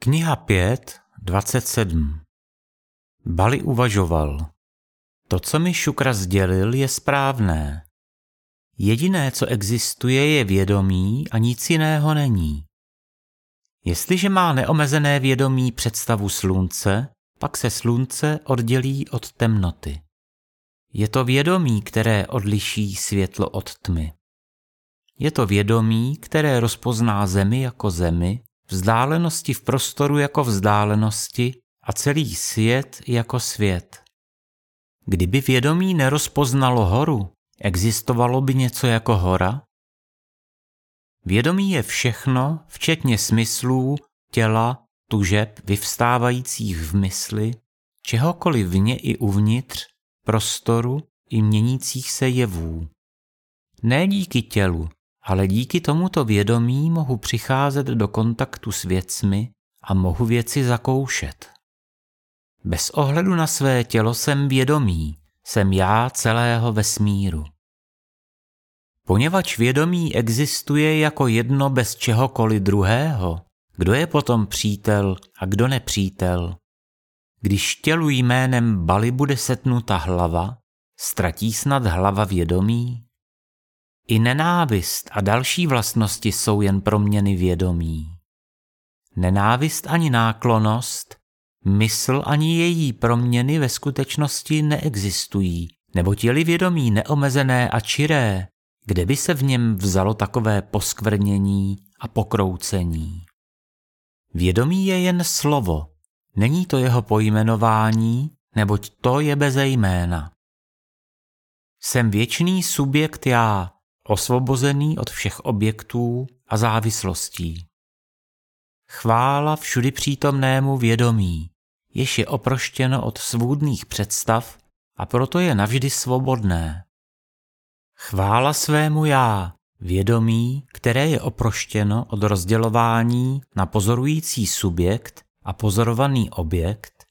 Kniha 5, 27 Bali uvažoval. To, co mi Šukra sdělil, je správné. Jediné, co existuje, je vědomí a nic jiného není. Jestliže má neomezené vědomí představu slunce, pak se slunce oddělí od temnoty. Je to vědomí, které odliší světlo od tmy. Je to vědomí, které rozpozná zemi jako zemi vzdálenosti v prostoru jako vzdálenosti a celý svět jako svět. Kdyby vědomí nerozpoznalo horu, existovalo by něco jako hora? Vědomí je všechno, včetně smyslů, těla, tužeb vyvstávajících v mysli, čehokoliv vně i uvnitř, prostoru i měnících se jevů. Ne díky tělu, ale díky tomuto vědomí mohu přicházet do kontaktu s věcmi a mohu věci zakoušet. Bez ohledu na své tělo jsem vědomý, jsem já celého vesmíru. Poněvadž vědomí existuje jako jedno bez čehokoliv druhého, kdo je potom přítel a kdo nepřítel? Když tělu jménem Bali bude setnuta hlava, ztratí snad hlava vědomí? I nenávist a další vlastnosti jsou jen proměny vědomí. Nenávist ani náklonost, mysl ani její proměny ve skutečnosti neexistují, nebo těli vědomí neomezené a čiré, kde by se v něm vzalo takové poskvrnění a pokroucení. Vědomí je jen slovo, není to jeho pojmenování, neboť to je beze jména. Jsem věčný subjekt já, osvobozený od všech objektů a závislostí. Chvála všudy přítomnému vědomí, jež je oproštěno od svůdných představ a proto je navždy svobodné. Chvála svému já, vědomí, které je oproštěno od rozdělování na pozorující subjekt a pozorovaný objekt,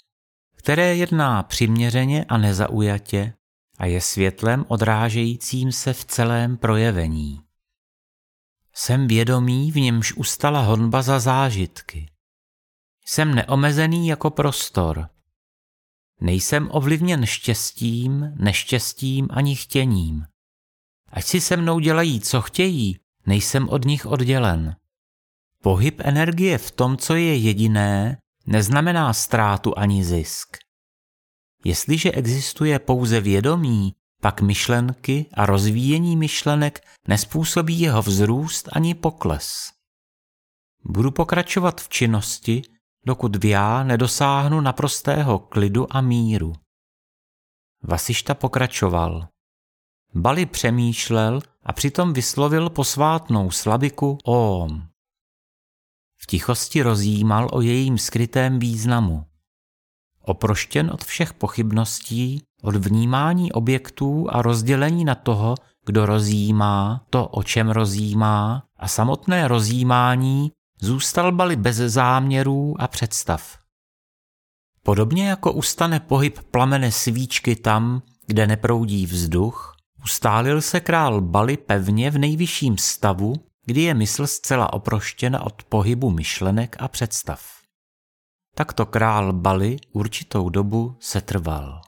které jedná přiměřeně a nezaujatě a je světlem odrážejícím se v celém projevení. Jsem vědomý, v němž ustala honba za zážitky. Jsem neomezený jako prostor. Nejsem ovlivněn štěstím, neštěstím ani chtěním. Ať si se mnou dělají, co chtějí, nejsem od nich oddělen. Pohyb energie v tom, co je jediné, neznamená ztrátu ani zisk. Jestliže existuje pouze vědomí, pak myšlenky a rozvíjení myšlenek nespůsobí jeho vzrůst ani pokles. Budu pokračovat v činnosti, dokud já nedosáhnu naprostého klidu a míru. Vasišta pokračoval. Bali přemýšlel a přitom vyslovil posvátnou slabiku Om. V tichosti rozjímal o jejím skrytém významu oproštěn od všech pochybností, od vnímání objektů a rozdělení na toho, kdo rozjímá, to, o čem rozjímá, a samotné rozjímání zůstal bali bez záměrů a představ. Podobně jako ustane pohyb plamene svíčky tam, kde neproudí vzduch, ustálil se král Bali pevně v nejvyšším stavu, kdy je mysl zcela oproštěna od pohybu myšlenek a představ. Takto král Bali určitou dobu setrval.